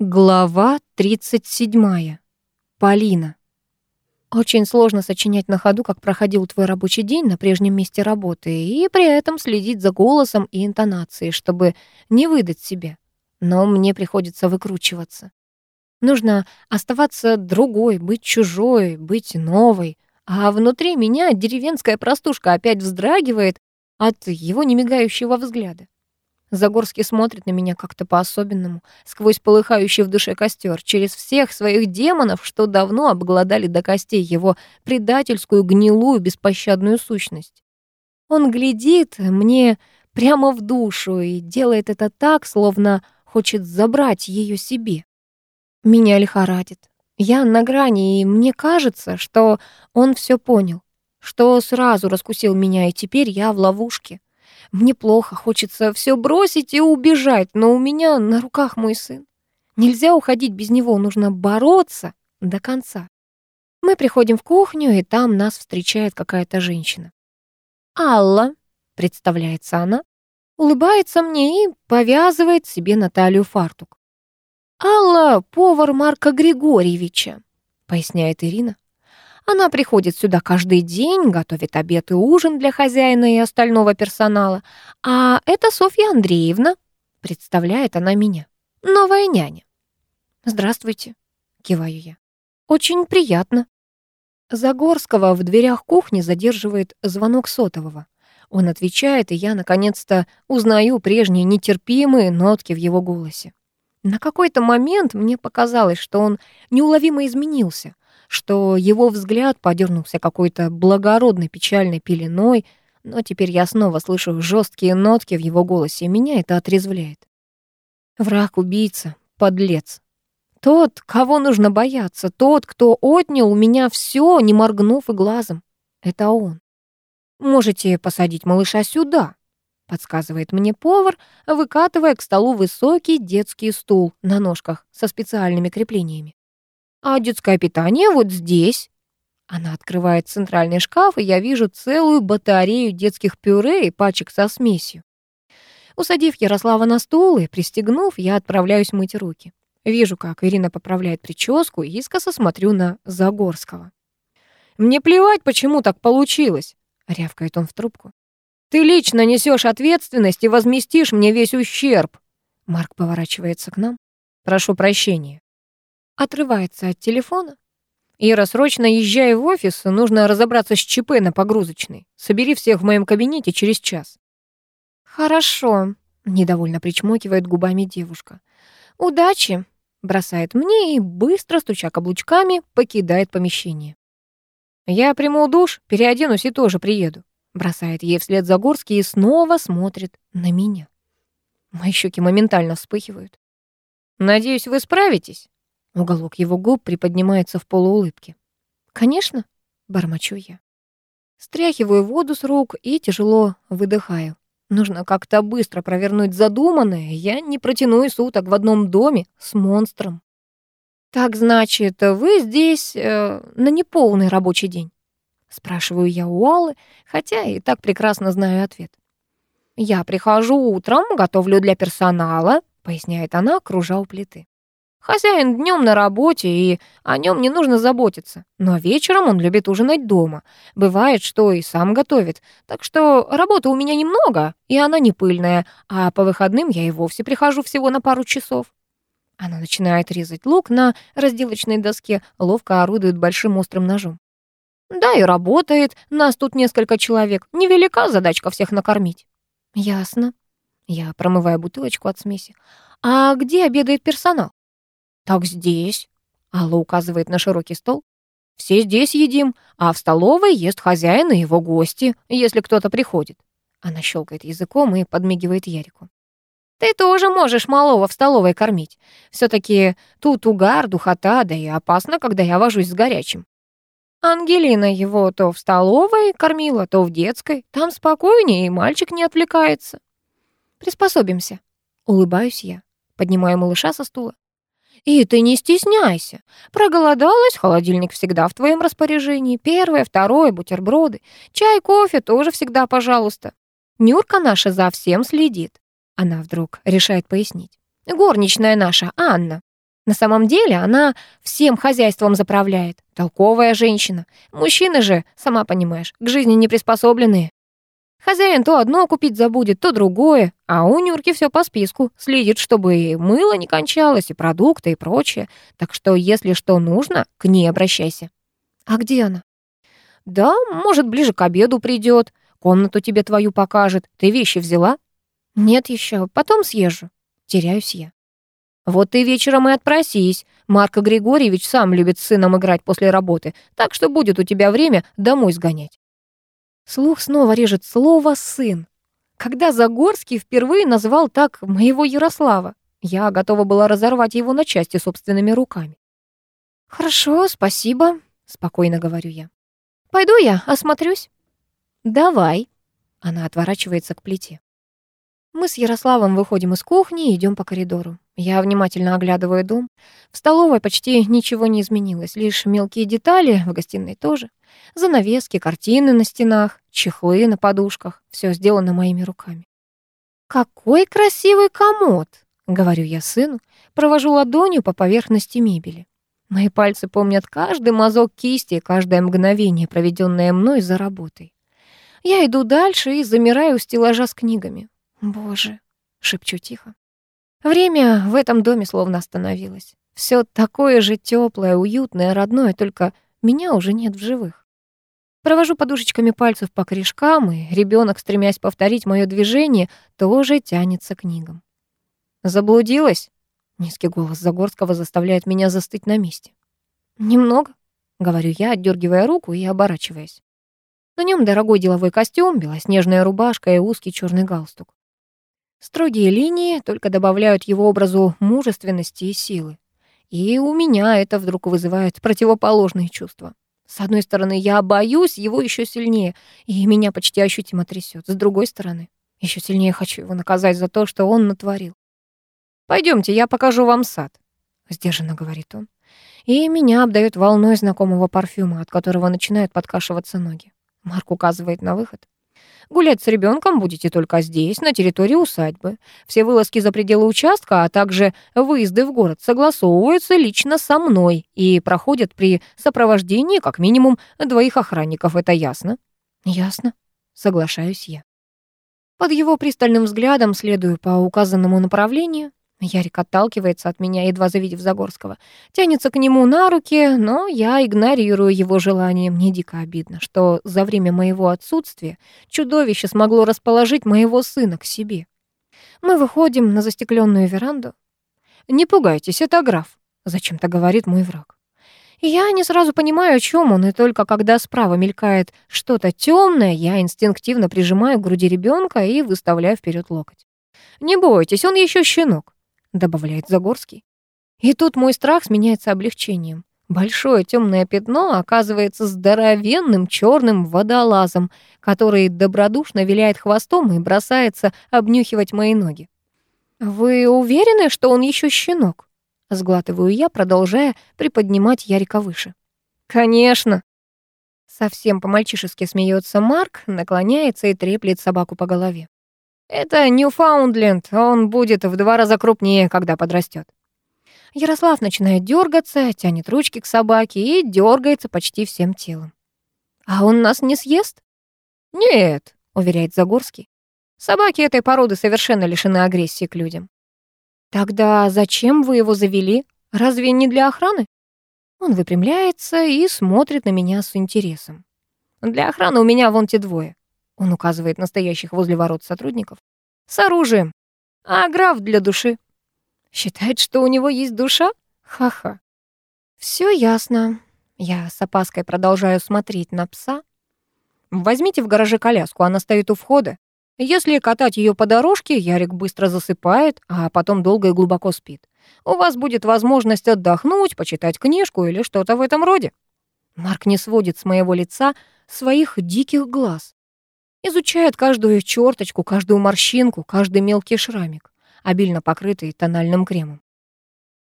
Глава 37. Полина. Очень сложно сочинять на ходу, как проходил твой рабочий день на прежнем месте работы, и при этом следить за голосом и интонацией, чтобы не выдать себя. Но мне приходится выкручиваться. Нужно оставаться другой, быть чужой, быть новой. А внутри меня деревенская простушка опять вздрагивает от его немигающего взгляда. Загорский смотрит на меня как-то по-особенному, сквозь полыхающий в душе костер, через всех своих демонов, что давно обглодали до костей его предательскую, гнилую, беспощадную сущность. Он глядит мне прямо в душу и делает это так, словно хочет забрать ее себе. Меня лихорадит. Я на грани, и мне кажется, что он все понял, что сразу раскусил меня, и теперь я в ловушке. Мне плохо, хочется все бросить и убежать, но у меня на руках мой сын. Нельзя уходить без него, нужно бороться до конца. Мы приходим в кухню, и там нас встречает какая-то женщина. «Алла», — представляется она, улыбается мне и повязывает себе на талию фартук. «Алла — повар Марка Григорьевича», — поясняет Ирина. Она приходит сюда каждый день, готовит обед и ужин для хозяина и остального персонала. А это Софья Андреевна, представляет она меня. Новая няня. Здравствуйте, киваю я. Очень приятно. Загорского в дверях кухни задерживает звонок сотового. Он отвечает, и я, наконец-то, узнаю прежние нетерпимые нотки в его голосе. На какой-то момент мне показалось, что он неуловимо изменился что его взгляд подернулся какой-то благородной печальной пеленой, но теперь я снова слышу жесткие нотки в его голосе, и меня это отрезвляет. Враг, убийца, подлец. Тот, кого нужно бояться, тот, кто отнял у меня все, не моргнув и глазом. Это он. «Можете посадить малыша сюда», — подсказывает мне повар, выкатывая к столу высокий детский стул на ножках со специальными креплениями. А детское питание вот здесь. Она открывает центральный шкаф, и я вижу целую батарею детских пюре и пачек со смесью. Усадив Ярослава на стул и пристегнув, я отправляюсь мыть руки. Вижу, как Ирина поправляет прическу, и искоса смотрю на Загорского. «Мне плевать, почему так получилось», — рявкает он в трубку. «Ты лично несешь ответственность и возместишь мне весь ущерб». Марк поворачивается к нам. «Прошу прощения». Отрывается от телефона. «Ира, срочно езжай в офис, нужно разобраться с ЧП на погрузочной. Собери всех в моем кабинете через час». «Хорошо», — недовольно причмокивает губами девушка. «Удачи», — бросает мне и, быстро стуча каблучками, покидает помещение. «Я приму душ, переоденусь и тоже приеду», — бросает ей вслед Загорский и снова смотрит на меня. Мои щеки моментально вспыхивают. «Надеюсь, вы справитесь?» Уголок его губ приподнимается в полуулыбке. «Конечно», — бормочу я. Стряхиваю воду с рук и тяжело выдыхаю. Нужно как-то быстро провернуть задуманное. Я не протяну и суток в одном доме с монстром. «Так, значит, вы здесь э, на неполный рабочий день?» Спрашиваю я у Аллы, хотя и так прекрасно знаю ответ. «Я прихожу утром, готовлю для персонала», — поясняет она, кружа у плиты. Хозяин днем на работе, и о нем не нужно заботиться. Но вечером он любит ужинать дома. Бывает, что и сам готовит. Так что работы у меня немного, и она не пыльная, а по выходным я и вовсе прихожу всего на пару часов. Она начинает резать лук на разделочной доске, ловко орудует большим острым ножом. Да, и работает. Нас тут несколько человек. Невелика задачка всех накормить. Ясно. Я промываю бутылочку от смеси. А где обедает персонал? «Так здесь», — Алла указывает на широкий стол. «Все здесь едим, а в столовой ест хозяин и его гости, если кто-то приходит». Она щелкает языком и подмигивает Ярику. «Ты тоже можешь малого в столовой кормить. все таки тут угар, духота, да и опасно, когда я вожусь с горячим». Ангелина его то в столовой кормила, то в детской. Там спокойнее, и мальчик не отвлекается. Приспособимся. Улыбаюсь я. Поднимаю малыша со стула. И ты не стесняйся. Проголодалась, холодильник всегда в твоем распоряжении. Первое, второе, бутерброды. Чай, кофе тоже всегда, пожалуйста. Нюрка наша за всем следит. Она вдруг решает пояснить. Горничная наша, Анна. На самом деле она всем хозяйством заправляет. Толковая женщина. Мужчины же, сама понимаешь, к жизни не приспособленные. Хозяин то одно купить забудет, то другое, а у Нюрки все по списку. Следит, чтобы и мыло не кончалось, и продукты, и прочее. Так что, если что нужно, к ней обращайся. А где она? Да, может, ближе к обеду придет. Комнату тебе твою покажет. Ты вещи взяла? Нет еще, потом съезжу. Теряюсь я. Вот ты вечером и отпросись. Марко Григорьевич сам любит с сыном играть после работы, так что будет у тебя время домой сгонять. Слух снова режет слово «сын». Когда Загорский впервые назвал так моего Ярослава, я готова была разорвать его на части собственными руками. «Хорошо, спасибо», — спокойно говорю я. «Пойду я, осмотрюсь». «Давай». Она отворачивается к плите. Мы с Ярославом выходим из кухни и идем по коридору. Я внимательно оглядываю дом. В столовой почти ничего не изменилось, лишь мелкие детали, в гостиной тоже. Занавески, картины на стенах, чехлы на подушках. Все сделано моими руками. «Какой красивый комод!» — говорю я сыну, провожу ладонью по поверхности мебели. Мои пальцы помнят каждый мазок кисти и каждое мгновение, проведенное мной за работой. Я иду дальше и замираю у стеллажа с книгами. «Боже!» — шепчу тихо. Время в этом доме словно остановилось. Все такое же теплое, уютное, родное, только меня уже нет в живых. Провожу подушечками пальцев по корешкам, и ребенок, стремясь повторить мое движение, тоже тянется к книгам. «Заблудилась?» — низкий голос Загорского заставляет меня застыть на месте. «Немного», — говорю я, отдергивая руку и оборачиваясь. На нем дорогой деловой костюм, белоснежная рубашка и узкий черный галстук. Строгие линии только добавляют его образу мужественности и силы. И у меня это вдруг вызывает противоположные чувства. С одной стороны, я боюсь его еще сильнее, и меня почти ощутимо трясет. С другой стороны, еще сильнее хочу его наказать за то, что он натворил. Пойдемте, я покажу вам сад», — сдержанно говорит он. И меня обдает волной знакомого парфюма, от которого начинают подкашиваться ноги. Марк указывает на выход. Гулять с ребенком будете только здесь, на территории усадьбы. Все вылазки за пределы участка, а также выезды в город согласовываются лично со мной и проходят при сопровождении как минимум двоих охранников. Это ясно? Ясно. Соглашаюсь я. Под его пристальным взглядом следую по указанному направлению. Ярик отталкивается от меня, едва завидев Загорского. Тянется к нему на руки, но я игнорирую его желание. Мне дико обидно, что за время моего отсутствия чудовище смогло расположить моего сына к себе. Мы выходим на застекленную веранду. «Не пугайтесь, это граф», — зачем-то говорит мой враг. Я не сразу понимаю, о чем он, и только когда справа мелькает что-то темное, я инстинктивно прижимаю к груди ребенка и выставляю вперед локоть. «Не бойтесь, он еще щенок добавляет Загорский. И тут мой страх сменяется облегчением. Большое темное пятно оказывается здоровенным черным водолазом, который добродушно виляет хвостом и бросается обнюхивать мои ноги. «Вы уверены, что он еще щенок?» Сглатываю я, продолжая приподнимать Ярика выше. «Конечно!» Совсем по-мальчишески смеется Марк, наклоняется и треплет собаку по голове. Это Ньюфаундленд, он будет в два раза крупнее, когда подрастет. Ярослав начинает дергаться, тянет ручки к собаке и дергается почти всем телом. «А он нас не съест?» «Нет», — уверяет Загорский. «Собаки этой породы совершенно лишены агрессии к людям». «Тогда зачем вы его завели? Разве не для охраны?» Он выпрямляется и смотрит на меня с интересом. «Для охраны у меня вон те двое. Он указывает настоящих возле ворот сотрудников. С оружием. А граф для души. Считает, что у него есть душа? Ха-ха. Все ясно. Я с опаской продолжаю смотреть на пса. Возьмите в гараже коляску, она стоит у входа. Если катать ее по дорожке, Ярик быстро засыпает, а потом долго и глубоко спит. У вас будет возможность отдохнуть, почитать книжку или что-то в этом роде. Марк не сводит с моего лица своих диких глаз. Изучает каждую черточку, каждую морщинку, каждый мелкий шрамик, обильно покрытый тональным кремом.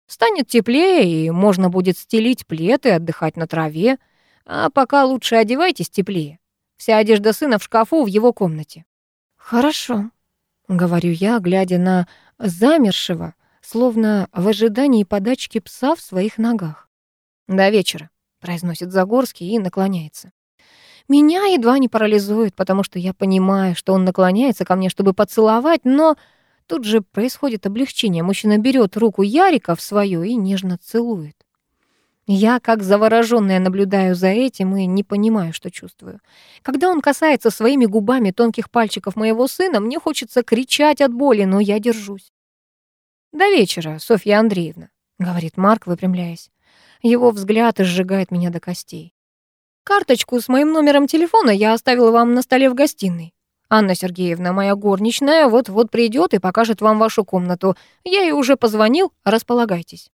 Станет теплее, и можно будет стелить плед и отдыхать на траве. А пока лучше одевайтесь теплее. Вся одежда сына в шкафу в его комнате. «Хорошо», — говорю я, глядя на замершего словно в ожидании подачки пса в своих ногах. «До вечера», — произносит Загорский и наклоняется. Меня едва не парализует, потому что я понимаю, что он наклоняется ко мне, чтобы поцеловать, но тут же происходит облегчение. Мужчина берет руку Ярика в свою и нежно целует. Я, как заворожённая, наблюдаю за этим и не понимаю, что чувствую. Когда он касается своими губами тонких пальчиков моего сына, мне хочется кричать от боли, но я держусь. «До вечера, Софья Андреевна», — говорит Марк, выпрямляясь. Его взгляд сжигает меня до костей. «Карточку с моим номером телефона я оставила вам на столе в гостиной. Анна Сергеевна, моя горничная, вот-вот придет и покажет вам вашу комнату. Я ей уже позвонил, располагайтесь».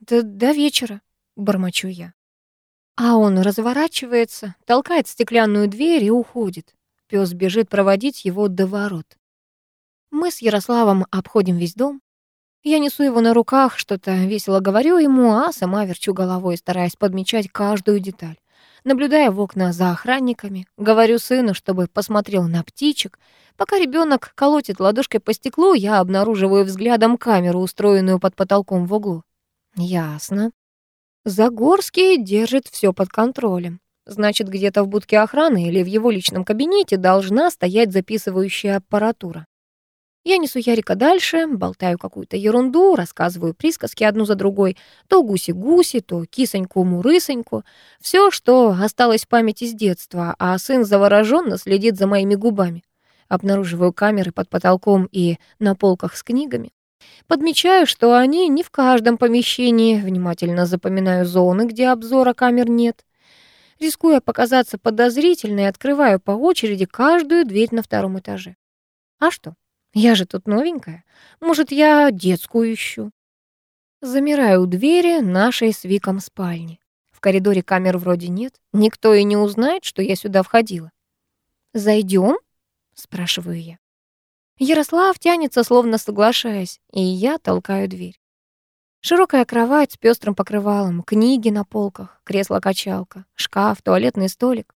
«До, до вечера», бормочу я. А он разворачивается, толкает стеклянную дверь и уходит. Пёс бежит проводить его до ворот. Мы с Ярославом обходим весь дом. Я несу его на руках, что-то весело говорю ему, а сама верчу головой, стараясь подмечать каждую деталь. Наблюдая в окна за охранниками, говорю сыну, чтобы посмотрел на птичек. Пока ребенок колотит ладошкой по стеклу, я обнаруживаю взглядом камеру, устроенную под потолком в углу. Ясно. Загорский держит все под контролем. Значит, где-то в будке охраны или в его личном кабинете должна стоять записывающая аппаратура. Я несу Ярика дальше, болтаю какую-то ерунду, рассказываю присказки одну за другой, то гуси-гуси, то кисоньку-мурысоньку, все, что осталось в памяти с детства, а сын завороженно следит за моими губами. Обнаруживаю камеры под потолком и на полках с книгами. Подмечаю, что они не в каждом помещении, внимательно запоминаю зоны, где обзора камер нет. Рискуя показаться подозрительной, открываю по очереди каждую дверь на втором этаже. А что? Я же тут новенькая. Может, я детскую ищу? Замираю у двери нашей с Виком спальни. В коридоре камер вроде нет. Никто и не узнает, что я сюда входила. «Зайдем?» — спрашиваю я. Ярослав тянется, словно соглашаясь, и я толкаю дверь. Широкая кровать с пестрым покрывалом, книги на полках, кресло-качалка, шкаф, туалетный столик.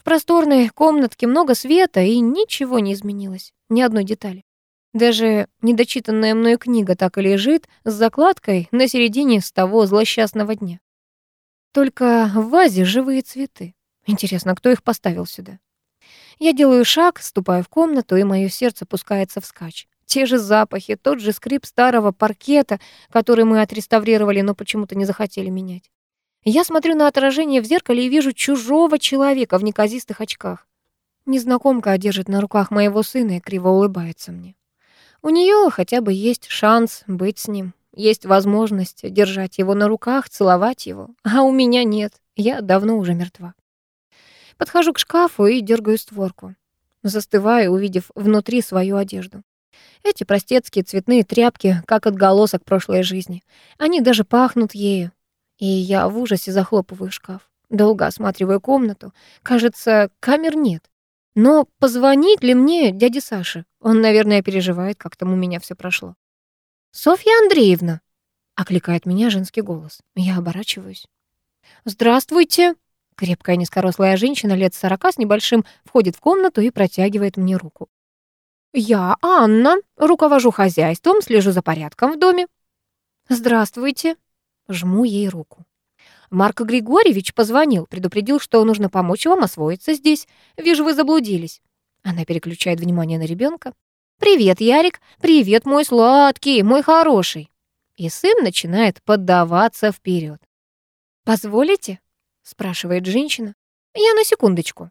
В просторной комнатке много света, и ничего не изменилось, ни одной детали. Даже недочитанная мною книга так и лежит с закладкой на середине с того злосчастного дня. Только в вазе живые цветы. Интересно, кто их поставил сюда? Я делаю шаг, ступаю в комнату, и мое сердце пускается вскачь. Те же запахи, тот же скрип старого паркета, который мы отреставрировали, но почему-то не захотели менять. Я смотрю на отражение в зеркале и вижу чужого человека в неказистых очках. Незнакомка держит на руках моего сына и криво улыбается мне. У нее хотя бы есть шанс быть с ним, есть возможность держать его на руках, целовать его, а у меня нет, я давно уже мертва. Подхожу к шкафу и дергаю створку. Застываю, увидев внутри свою одежду. Эти простецкие цветные тряпки, как отголосок прошлой жизни. Они даже пахнут ею. И я в ужасе захлопываю шкаф. Долго осматриваю комнату. Кажется, камер нет. Но позвонить ли мне дяде Саше? Он, наверное, переживает, как там у меня все прошло. «Софья Андреевна!» — окликает меня женский голос. Я оборачиваюсь. «Здравствуйте!» Крепкая низкорослая женщина лет сорока с небольшим входит в комнату и протягивает мне руку. «Я Анна, руковожу хозяйством, слежу за порядком в доме». «Здравствуйте». Жму ей руку. Марк Григорьевич позвонил, предупредил, что нужно помочь вам освоиться здесь. Вижу, вы заблудились. Она переключает внимание на ребенка. «Привет, Ярик! Привет, мой сладкий, мой хороший!» И сын начинает поддаваться вперед. «Позволите?» спрашивает женщина. Я на секундочку.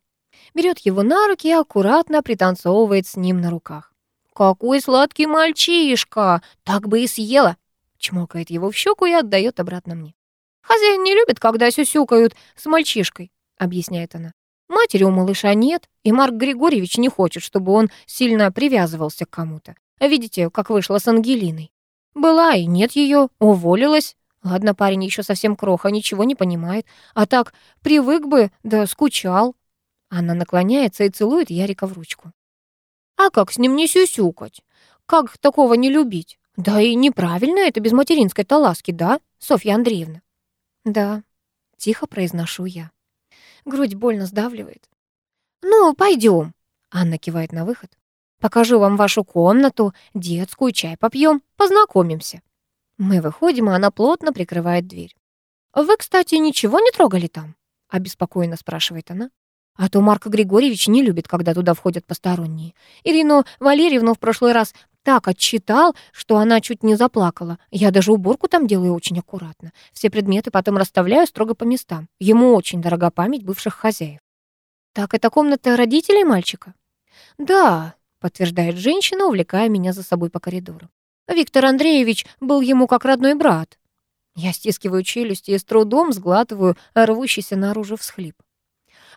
Берет его на руки и аккуратно пританцовывает с ним на руках. «Какой сладкий мальчишка! Так бы и съела!» Чмокает его в щеку и отдает обратно мне. «Хозяин не любит, когда сюсюкают с мальчишкой», объясняет она. Матери у малыша нет, и Марк Григорьевич не хочет, чтобы он сильно привязывался к кому-то. Видите, как вышло с Ангелиной. Была и нет ее, уволилась, Ладно, парень еще совсем кроха, ничего не понимает. А так, привык бы, да скучал. Она наклоняется и целует Ярика в ручку. А как с ним не сюсюкать? Как такого не любить? Да и неправильно это без материнской-то ласки, да, Софья Андреевна? Да, тихо произношу я. Грудь больно сдавливает. Ну, пойдем. Анна кивает на выход. Покажу вам вашу комнату, детскую, чай попьем, познакомимся». Мы выходим, и она плотно прикрывает дверь. «Вы, кстати, ничего не трогали там?» — обеспокоенно спрашивает она. А то Марк Григорьевич не любит, когда туда входят посторонние. Ирину Валерьевну в прошлый раз так отчитал, что она чуть не заплакала. Я даже уборку там делаю очень аккуратно. Все предметы потом расставляю строго по местам. Ему очень дорога память бывших хозяев. «Так, это комната родителей мальчика?» «Да», — подтверждает женщина, увлекая меня за собой по коридору. «Виктор Андреевич был ему как родной брат». Я стискиваю челюсти и с трудом сглатываю рвущийся наружу всхлип.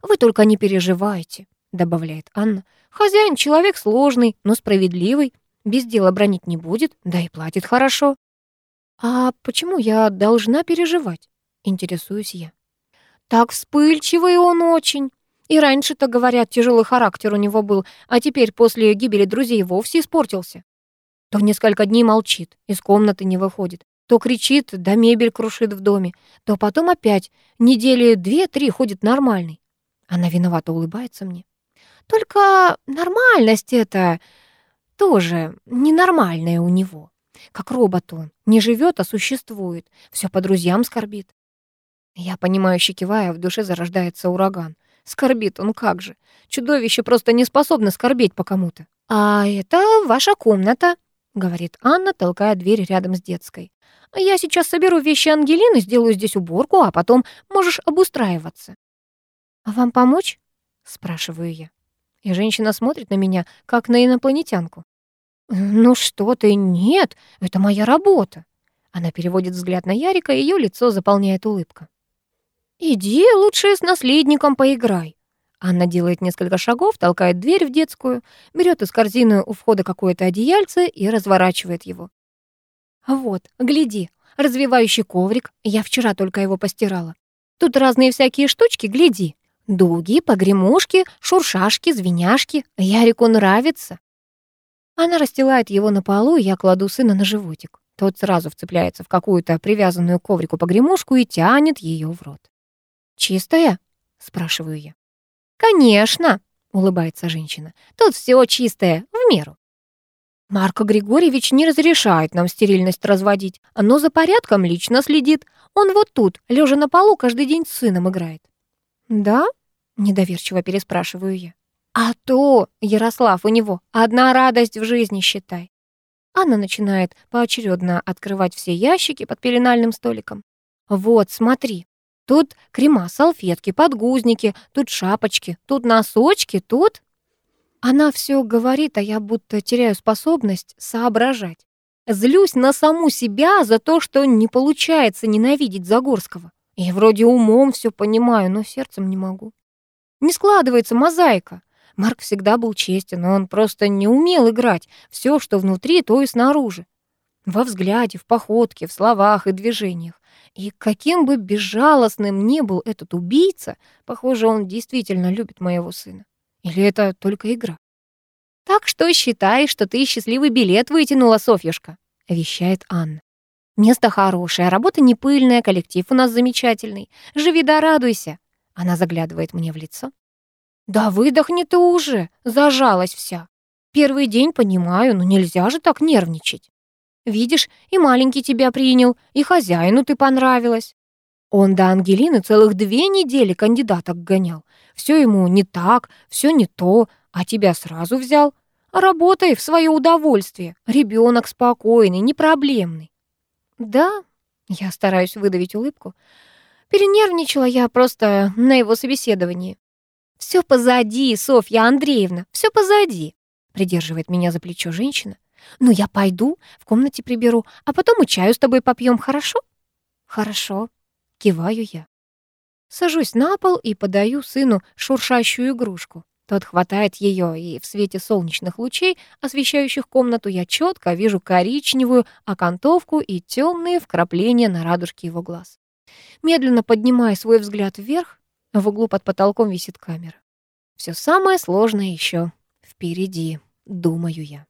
«Вы только не переживайте», — добавляет Анна. «Хозяин человек сложный, но справедливый. Без дела бронить не будет, да и платит хорошо». «А почему я должна переживать?» — интересуюсь я. «Так вспыльчивый он очень. И раньше-то, говорят, тяжелый характер у него был, а теперь после гибели друзей вовсе испортился. То несколько дней молчит, из комнаты не выходит, то кричит, да мебель крушит в доме, то потом опять недели две-три ходит нормальный. Она виновато улыбается мне. Только нормальность это тоже ненормальная у него. Как робот он. Не живет, а существует. Все по друзьям скорбит. Я понимающе кивая, а в душе зарождается ураган. Скорбит он как же. Чудовище просто не способно скорбеть по кому-то. «А это ваша комната», — говорит Анна, толкая дверь рядом с детской. «Я сейчас соберу вещи Ангелины, сделаю здесь уборку, а потом можешь обустраиваться». «А вам помочь?» — спрашиваю я. И женщина смотрит на меня, как на инопланетянку. «Ну что ты, нет, это моя работа». Она переводит взгляд на Ярика, её лицо заполняет улыбка. «Иди лучше с наследником поиграй». Анна делает несколько шагов, толкает дверь в детскую, берет из корзины у входа какое-то одеяльце и разворачивает его. «Вот, гляди, развивающий коврик, я вчера только его постирала. Тут разные всякие штучки, гляди». Дуги, погремушки, шуршашки, звеняшки. Ярику нравится. Она расстилает его на полу, и я кладу сына на животик. Тот сразу вцепляется в какую-то привязанную коврику погремушку и тянет ее в рот. «Чистая?» — спрашиваю я. «Конечно!» — улыбается женщина. «Тут все чистое, в меру». Марко Григорьевич не разрешает нам стерильность разводить, но за порядком лично следит. Он вот тут, лежа на полу, каждый день с сыном играет. «Да?» — недоверчиво переспрашиваю я. «А то, Ярослав, у него одна радость в жизни, считай». Анна начинает поочередно открывать все ящики под пеленальным столиком. «Вот, смотри, тут крема, салфетки, подгузники, тут шапочки, тут носочки, тут...» Она все говорит, а я будто теряю способность соображать. Злюсь на саму себя за то, что не получается ненавидеть Загорского. И вроде умом все понимаю, но сердцем не могу. Не складывается мозаика. Марк всегда был честен, он просто не умел играть. Все, что внутри, то и снаружи. Во взгляде, в походке, в словах и движениях. И каким бы безжалостным ни был этот убийца, похоже, он действительно любит моего сына. Или это только игра? «Так что считай, что ты счастливый билет вытянула, Софьюшка», — вещает Анна. Место хорошее, работа не пыльная, коллектив у нас замечательный. Живи да радуйся. Она заглядывает мне в лицо. Да выдохни ты уже, зажалась вся. Первый день понимаю, но нельзя же так нервничать. Видишь, и маленький тебя принял, и хозяину ты понравилась. Он до Ангелины целых две недели кандидаток гонял. Все ему не так, все не то, а тебя сразу взял. Работай в свое удовольствие. Ребенок спокойный, непроблемный. «Да», — я стараюсь выдавить улыбку. Перенервничала я просто на его собеседовании. «Все позади, Софья Андреевна, все позади», — придерживает меня за плечо женщина. «Ну, я пойду, в комнате приберу, а потом и чаю с тобой попьем, хорошо?» «Хорошо», — киваю я. Сажусь на пол и подаю сыну шуршащую игрушку. Тот хватает ее, и в свете солнечных лучей, освещающих комнату, я четко вижу коричневую окантовку и темные вкрапления на радужке его глаз. Медленно поднимая свой взгляд вверх, в углу под потолком висит камера. Все самое сложное еще впереди, думаю я.